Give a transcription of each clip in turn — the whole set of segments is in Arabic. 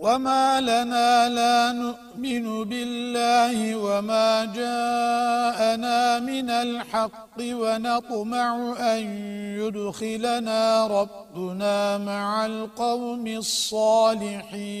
وما لنا لا نؤمن بالله وما جاءنا من الحق ونطمع أن يدخلنا ربنا مع القوم الصالحين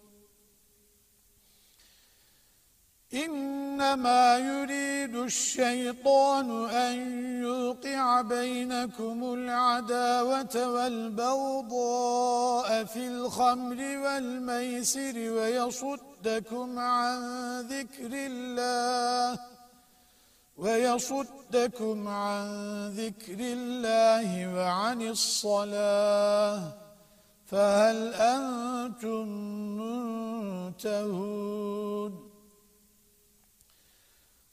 إنما يريد الشيطان أن يوقع بينكم العداوة والبغضاء في الخمر والميسر ويصدكم عن ذكر الله ويصدكم عن ذكر الله وعن الصلاة فهل أنتم منتهون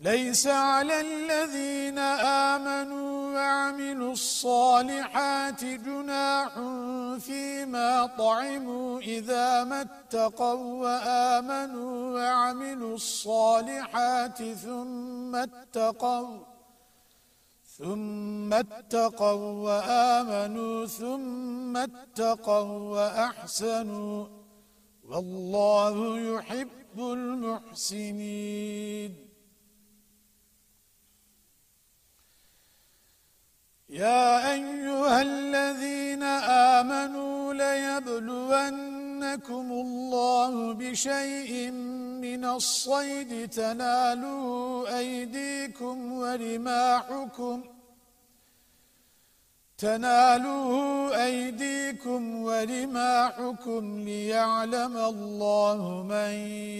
ليس على الذين آمنوا وعملوا الصالحات جناح فيما طعموا إذا ما اتقوا وآمنوا وعملوا الصالحات ثم اتقوا ثم اتقوا وآمنوا ثم اتقوا وأحسنوا والله يحب المحسنين يا أيها الذين آمنوا ليبلونكم الله بشيء من الصيد تنالوا أيديكم ورماحكم تنالوا أيديكم ورماحكم ليعلم الله من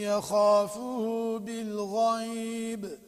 يخافه بالغيب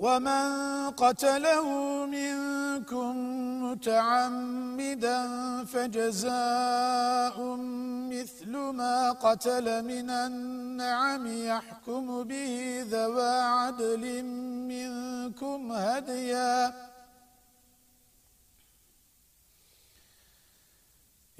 ومن قتله منكم متعمدا فجزاء مثل ما قتل من النعم يحكم به ذوى عدل منكم هدياً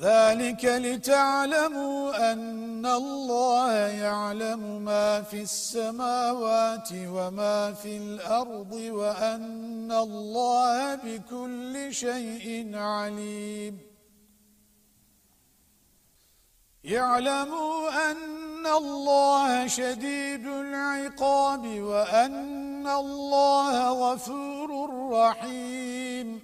ذلك لتعلموا أن الله يعلم ما في السماوات وما في الأرض وأن الله بكل شيء عليم. يعلموا أن الله شديد العقاب وأن الله غفور رحيم.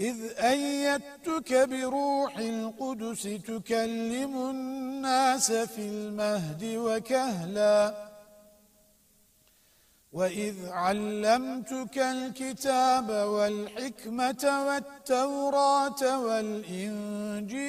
إذ أيدتك بروح القدس تكلم الناس في المهد وكهلا. وإذ علمتك الكتاب والحكمة والتوراة والإنجيل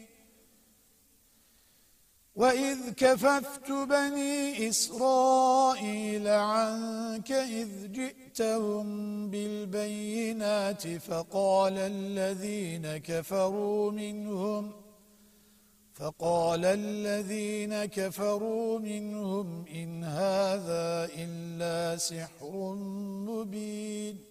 وَإِذْ كَفَفْتُ بَنِي إِسْرَائِيلَ عَنْكَ إِذْ جِئْتَهُمْ بِالْبَيِّنَاتِ فَقَالَ الَّذِينَ كَفَرُوا مِنْهُمْ فَقَالَ الَّذِينَ كَفَرُوا مِنْهُمْ إِنْ هَذَا إِلَّا سِحْرٌ مُبِينٌ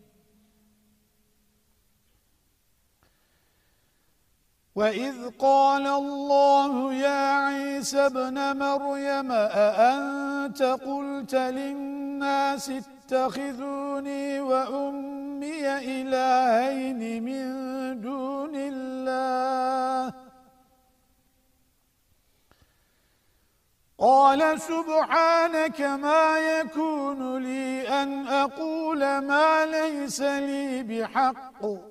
وَإِذْ قَالَ اللَّهُ يَا عِيسَى ابْنَ مَرْيَمَ أَأَنْتَ قُلْتَ لِلنَّاسِ اتَّخِذُونِي وَأُمِّيَ إِلَٰهَيْنِ مِن دُونِ اللَّهِ قال سبحانك ما يكون لي أن أقول ما ليس لي بحق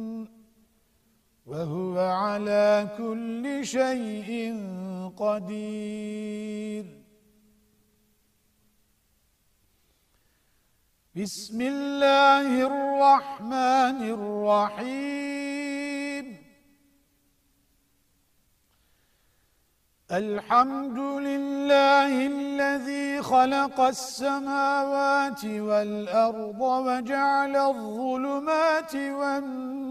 وهو على كل شيء قدير. بسم الله الرحمن الرحيم. الحمد لله الذي خلق السماوات والأرض وجعل الظلمات والنور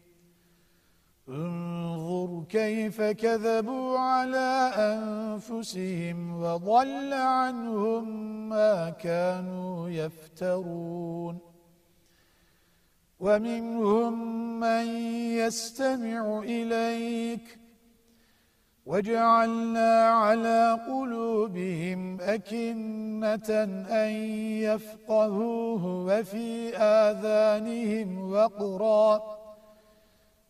انظر كيف كذبوا على أنفسهم وضل عنهم ما كانوا يفترون. ومنهم من يستمع إليك. وجعلنا على قلوبهم أكنة أن يفقهوه وفي آذانهم وقرا.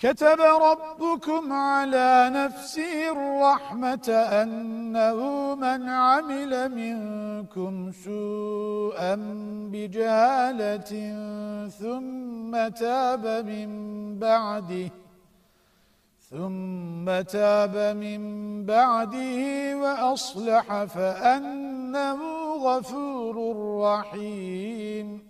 كتب ربكم على نفسه الرحمة أنه من عمل منكم سوءا بجهالة ثم تاب من بعده ثم تاب من بعده وأصلح فأنه غفور رحيم.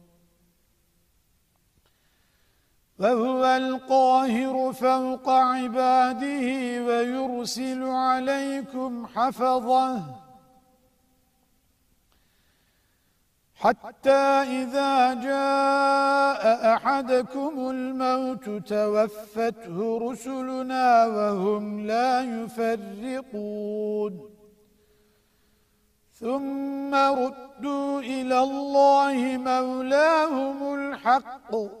وهو القاهر فوق عباده ويرسل عليكم حفظه. حتى إذا جاء أحدكم الموت توفته رسلنا وهم لا يفرقون. ثم ردوا إلى الله مولاهم الحق.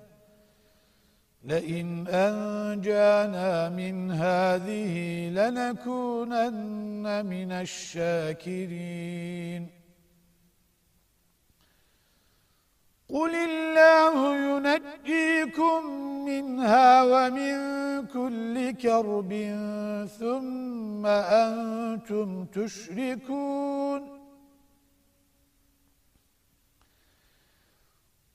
لئن أنجانا من هذه لنكونن من الشاكرين. قل الله ينجيكم منها ومن كل كرب ثم أنتم تشركون.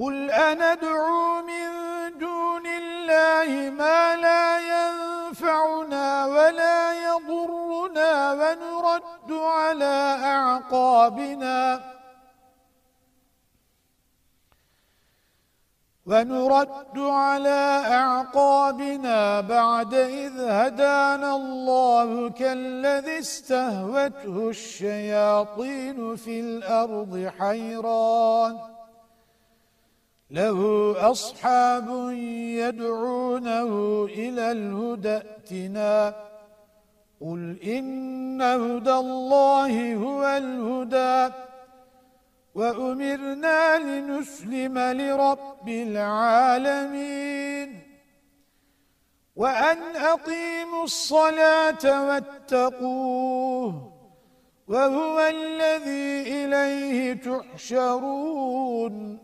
قل أندعو من دون الله ما لا ينفعنا ولا يضرنا ونرد على أعقابنا ونرد على أعقابنا بعد إذ هدانا الله كالذي استهوته الشياطين في الأرض حيران له أصحاب يدعونه إلى الهدى ائتنا. قل إن هدى الله هو الهدى. وأمرنا لنسلم لرب العالمين. وأن أقيموا الصلاة واتقوه وهو الذي إليه تحشرون.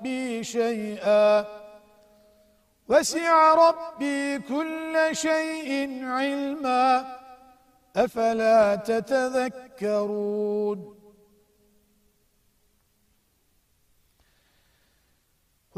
ربي شيئا وسع ربي كل شيء علما أفلا تتذكرون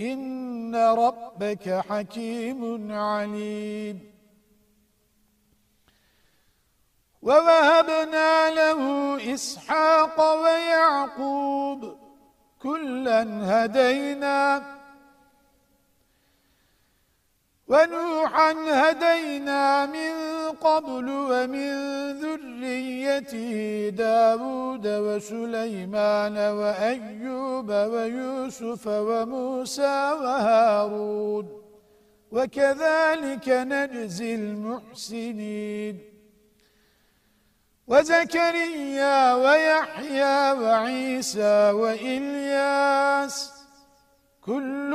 إن ربك حكيم عليم. ووهبنا له إسحاق ويعقوب كلا هدينا ونوحا هدينا من قبل ومن ذريته داود وسليمان وأيوب ويوسف وموسى وهارون وكذلك نجزي المحسنين وزكريا ويحيى وعيسى وإلياس كل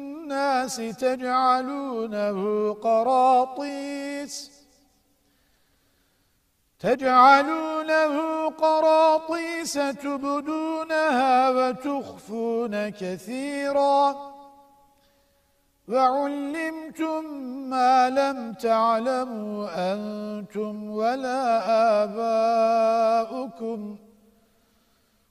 تجعلونه قراطيس. تجعلونه قراطيس تبدونها وتخفون كثيراً. وعلمتم ما لم تعلموا أنتم ولا آباؤكم.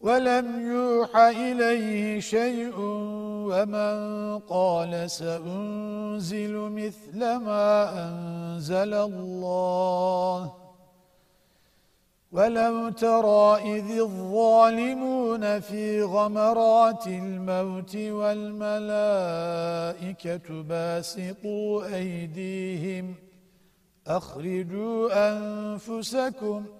ولم يوح إليه شيء ومن قال سأنزل مثل ما أنزل الله. ولو ترى إذ الظالمون في غمرات الموت والملائكة باسطوا أيديهم أخرجوا أنفسكم ۖ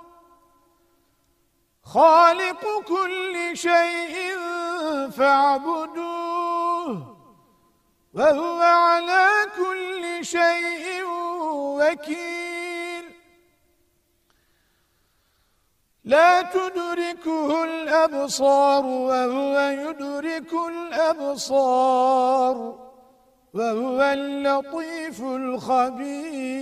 خالق كل شيء فاعبدوه وهو على كل شيء وكيل. لا تدركه الأبصار وهو يدرك الأبصار وهو اللطيف الخبير.